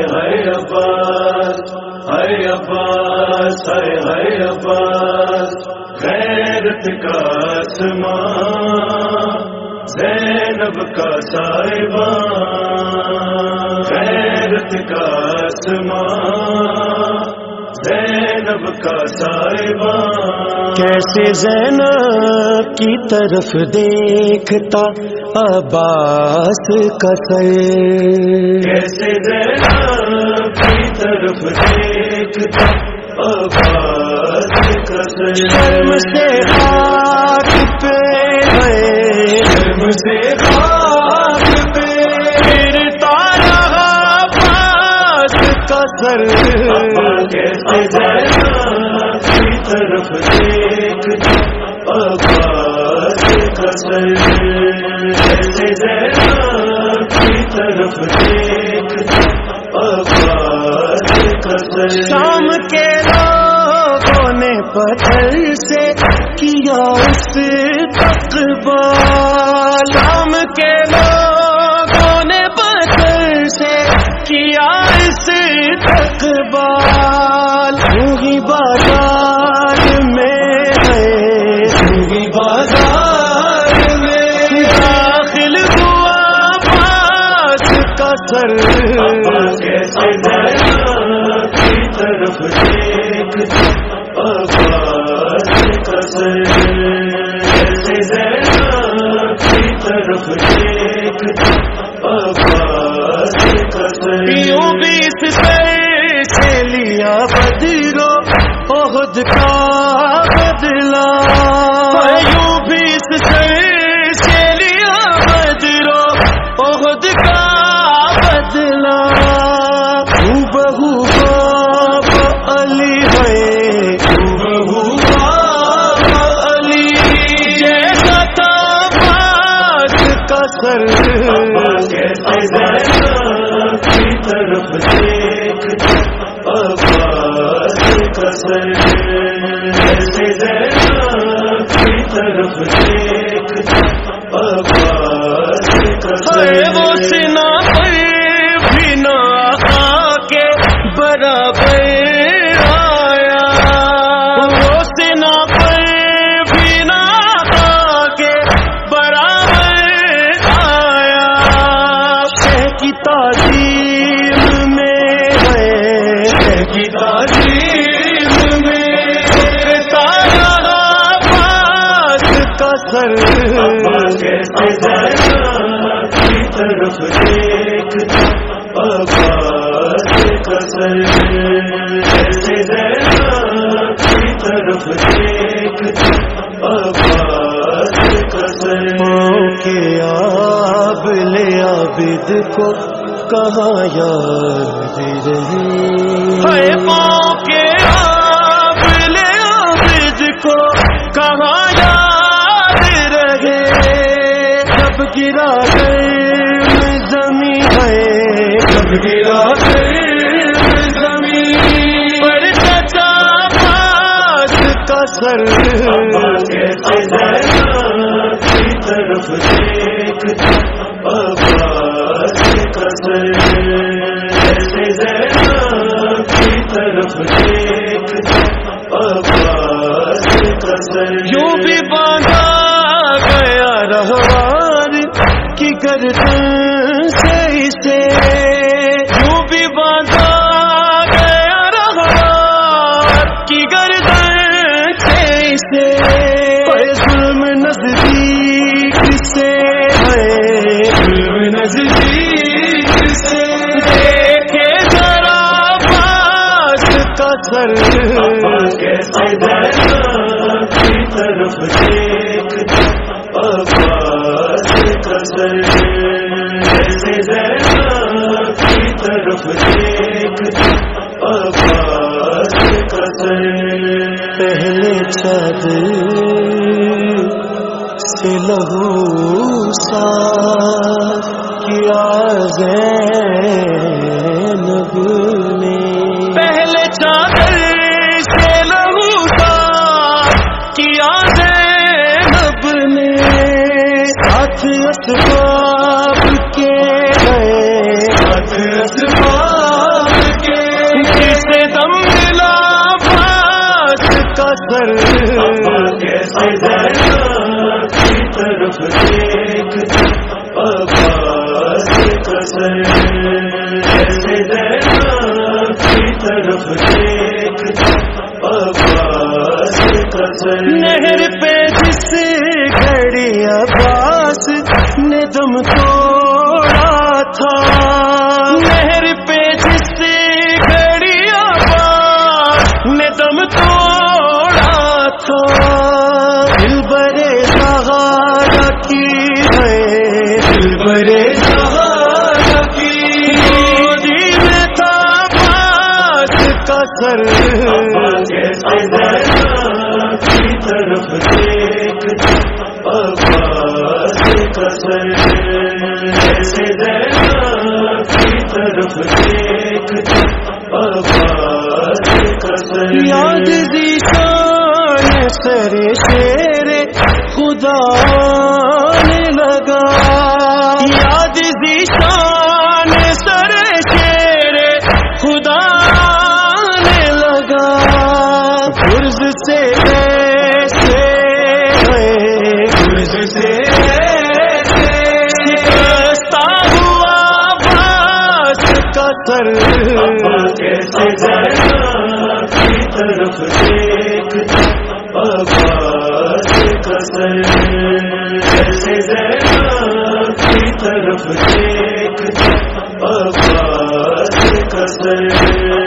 ہائے عباس ہائے عباس، ہائے ہائے عباس غیرت کا آسمان زینب کا صاحبان غیرت کا آسمان زینب کا صاحبان کیسے زینب کی طرف دیکھتا عباس کا شرم سے خاک پہ ہے۔ شرم سے خاک پہ۔ گرتا رہا عباس کا سر۔ کیسے طرف دیکھتا عباس زینب کی طرف دیکھ عباس کا شام کے لوگوں نے پتھر سے کیا اس تقبال شام کے لوگ سے لیا بدلو بہت کا وہ سنا پر بھی نہ آقا کے برابر آیا۔ وہ سنا پر بھی نہ آقا کے برابر آیا۔ شہ کی تعظیم میں ہے۔ کی تعظیم میں تارا پاس کا سر۔ طرف دیکھتا عباس کا زینب کی طرف دیکھتا عباس کا سر کے آب لے عابد کو کہاں یاد رہی؟ پاؤں کے آب لے عابد کو کہاں یاد رہے جب گرا گئے گرا زمین پر پاس کا سر کی طرف دیکھتا عباس کا سر کی طرف کا سر یوں بھی باندھا گیا رہوار کی گردن سے ظلم نزدیک سے ہے؟ ظلم نزدیک سے دیکھے ذرا پاس کا سر۔ کیسے کی طرف دیکھتا عباس کا سر کیسے زینب کی طرف دیکھتا عباس کا سر پہلے چادر سے لہو سا کیا زینب نے۔ پہلے چادر سے لہو سا کیا زینب نے۔ ساتھ اسباب کے اثر جیسے کی نہر پہ جس گھڑی عباس نے دم توڑا تھا۔ یاد دیشان سر شیر خدا قصر جیسے طرف دیکھ عباس قصر